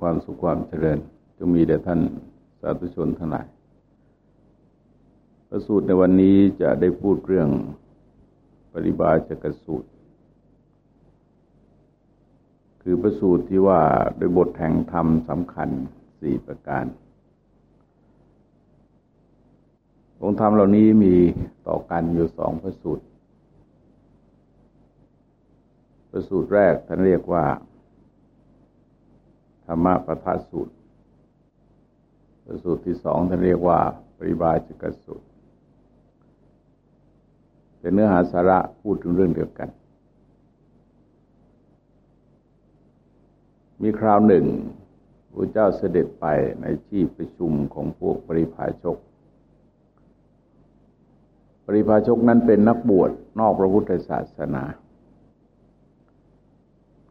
ความสุขความเจริญ จงมีแด่ท่านสาธุชนทั้งหลายพระสูตรในวันนี้จะได้พูดเรื่องปริบาจกสูตร คือพระสูตรที่ว่าโดยบทแห่งธรรมสำคัญสี่ประการ องค์ธรรมเหล่านี้มีต่อกันอยู่สองพระสูตร พระสูตรแรกท่านเรียกว่า ธรรมปทาสูตร สูตรที่สองท่านเรียกว่า ปริบาจิกสูตรเป็นเนื้อหาสาระพูดถึงเรื่องเดียวกัน มีคราวหนึ่งพระเจ้าเสด็จไปในที่ประชุมของพวกปริพาชก ปริพาชกนั้นเป็นนักบวชนอกพระพุทธศาสนา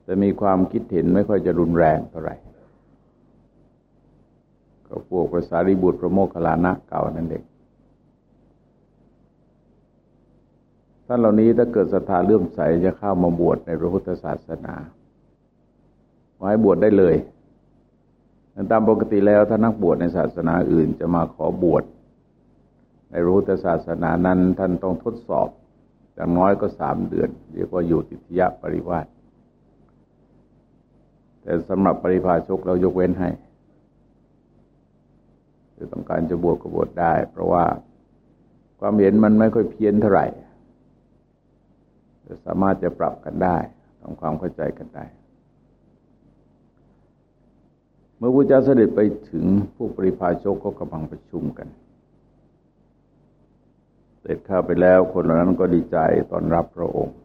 แต่มีความคิดเห็นไม่ค่อยจะรุนแรงเท่าไหร่ก็พวกภาษาริบุตรพระโมคคัลลานะเก่านั่นเองท่านเหล่านี้ถ้าเกิดศรัทธาเลื่อมใสจะเข้ามาบวชในพระพุทธศาสนาไว้บวชได้เลยตามปกติแล้วถ้านักบวชในศาสนาอื่น จะมาขอบวชในพระพุทธศาสนานั้นท่านต้องทดสอบอย่างน้อยก็สามเดือนเรียกว่าอยู่ติทยะปริวาส แต่สำหรับปริพาชกเรายกเว้นให้คือต้องการจะบวชก็บวชได้ เพราะว่าความเห็นมันไม่ค่อยเพี้ยนเท่าไหร่สามารถจะปรับกันได้ทำความเข้าใจกันได้ เมื่อพระเจ้าเสด็จไปถึงผู้ปริพาชกก็กำลังประชุมกันเสร็จข้าไปแล้วคนเหล่านั้นก็ดีใจตอนรับพระองค์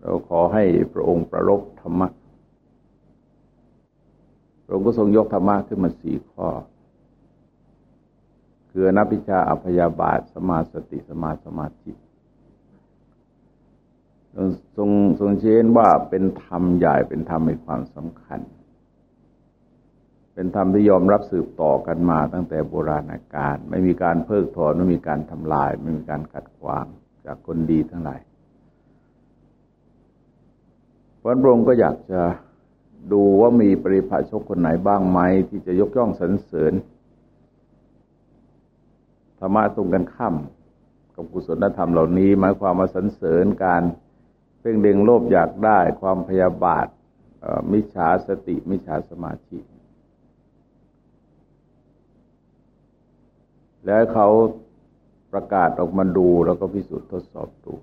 เราขอให้พระองค์ประรบธรรมะระองค์ก็ทรงยกธรรมะขึ้นมาสี่ข้อ คือนัพิชาอัพยาบาท สมาสติสมาสมาธิทรงทรงเชื่อว่าเป็นธรรมใหญ่เป็นธรรมมีความสำคัญ เป็นธรรมที่ยอมรับสืบต่อกันมาตั้งแต่โบราณกาลไม่มีการเพิกถอนไม่มีการทำลาย ไม่มีการขัดขวางจากคนดีทั้งหลาย พระองค์ก็อยากจะดูว่ามีปริพาชกคนไหนบ้างไหมที่จะยกย่องสรรเสริญธรรมะตรงกันข้ามกับกุศลธรรมเหล่านี้ หมายความมาสรรเสริญการเพ่งเด็งโลภอยากได้ ความพยาบาทมิจฉาสติ มิจฉาสมาธิแล้วเขาประกาศออกมาดูแล้วก็พิสูจน์ทดสอบดู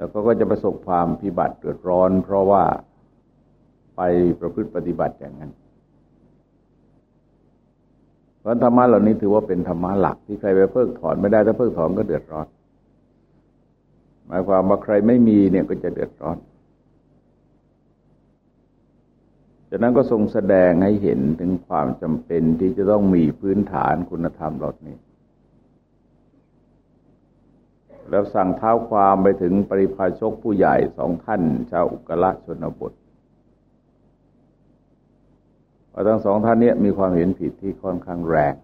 แล้วก็จะประสบความพิบัติเดือดร้อน เพราะว่าไปประพฤติปฏิบัติอย่างนั้นเพราะธรรมะเหล่านี้ถือว่าเป็นธรรมะหลักที่ใครไปเพิกถอนไม่ได้ถ้าเพิกถอนก็เดือดร้อน หมายความว่าใครไม่มีเนี่ยก็จะเดือดร้อนจากนั้นก็ทรงแสดงให้เห็นถึงความจำเป็นที่จะต้องมีพื้นฐานคุณธรรมเหล่านี้ แล้วสั่งเท้าความไปถึงปริพาชกผู้ใหญ่สองท่านชาวอุกละชนบทว่าทั้งสองท่านนี้มีความเห็นผิดที่ค่อนข้างแรง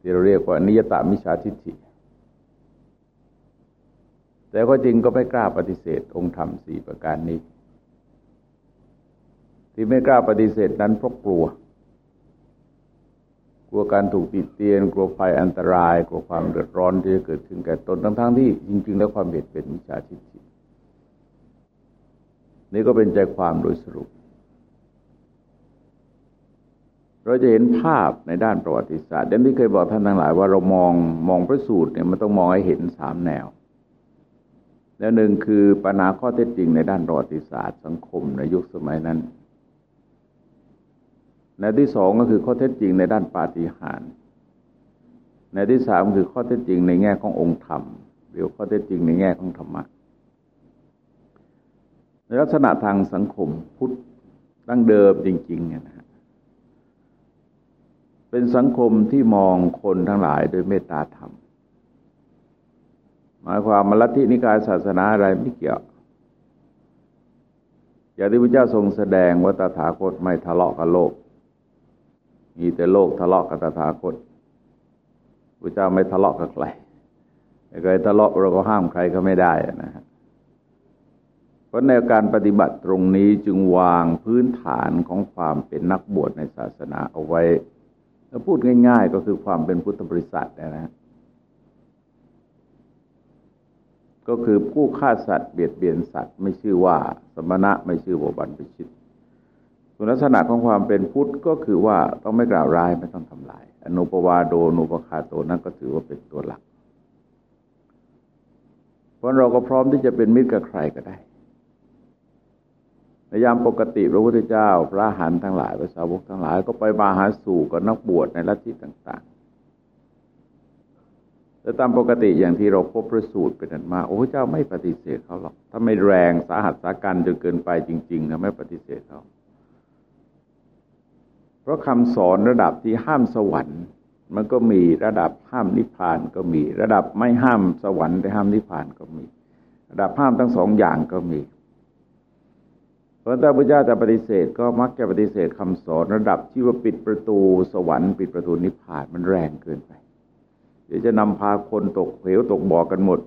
ที่เราเรียกว่านิยตามิชาทิฏฐิ แต่ก็จริงก็ไม่กล้าปฏิเสธองค์ธรรมสี่ประการนี้ ที่ไม่กล้าปฏิเสธนั้นเพราะกลัว ลัวการถูกติดเตียน กลัวภัยอันตราย กลัวความเดือดร้อนที่จะเกิดขึ้นแก่ตนทั้งๆที่จริง ๆ แล้วความเห็นเป็นมิจฉาทิฏฐินี่ก็เป็นใจความโดยสรุป เราจะเห็นภาพในด้านประวัติศาสตร์ดังที่เคยบอกท่านทั้งหลายว่าเรามองมองพระสูตรเนี่ยมันต้องมองให้เห็นสามแนวแล้วหนึ่งคือปัญหาข้อเท็จจริงในด้านประวัติศาสตร์สังคมในยุคสมัยนั้น ในที่สองก็คือข้อเท็จจริงในด้านปาฏิหาริย์ในที่สามคือข้อเท็จจริงในแง่ขององค์ธรรมหรือข้อเท็จจริงในแง่ของธรรมะในลักษณะทางสังคมพุทธดั้งเดิมจริงๆนะเป็นสังคมที่มองคนทั้งหลายโดยเมตตาธรรม หมายความมาลัทธินิกายศาสนาอะไรไม่เกี่ยวอย่างที่พระเจ้าทรงแสดงว่าตถาคตไม่ทะเลาะกับโลก มีแต่โลกทะเลาะกับตถาคตพระเจ้าไม่ทะเลาะกับใครใครทะเลาะเราก็ห้ามใครก็ไม่ได้นะฮะเพราะแนวการปฏิบัติตรงนี้จึงวางพื้นฐานของความเป็นนักบวชในศาสนาเอาไว้ถ้าพูดง่าย ๆ ก็คือความเป็นพุทธบริษัทนะฮะก็คือผู้ฆ่าสัตว์เบียดเบียนสัตว์ ไม่ชื่อว่าสมณะไม่ชื่อว่าบัรพชิต คุณลักษณะของความเป็นพุทธก็คือว่าต้องไม่กล่าวร้ายไม่ต้องทำลายอนุปวาโดนุปคาโตนั่นก็ถือว่าเป็นตัวหลัก เพราะเราก็พร้อมที่จะเป็นมิตรกับใครก็ได้ในยามปกติพระพุทธเจ้า พระหันทั้งหลายพระสาวกทั้งหลาย ก็ไปมาหาสู่กับนักบวชในลัทธิต่างๆแต่ตามปกติอย่างที่เราพบประสูตรเป็นอันมา โอ้เจ้าไม่ปฏิเสธเขาหรอก ถ้าไม่แรงสาหัสสาการจนเกินไปจริงๆก็ไม่ปฏิเสธเขา เพราะคำสอนระดับที่ห้ามสวรรค์ มันก็มีระดับห้ามนิพพานก็มี ระดับไม่ห้ามสวรรค์แต่ห้ามนิพพานก็มี ระดับห้ามทั้งสองอย่างก็มีพระถ้าพระเจ้าจะปฏิเสธก็มักจะปฏิเสธคำสอนระดับที่ว่าปิดประตูสวรรค์ปิดประตูนิพพานมันแรงเกินไป เดี๋ยวจะนำพาคนตกเหวตกบ่อกันหมด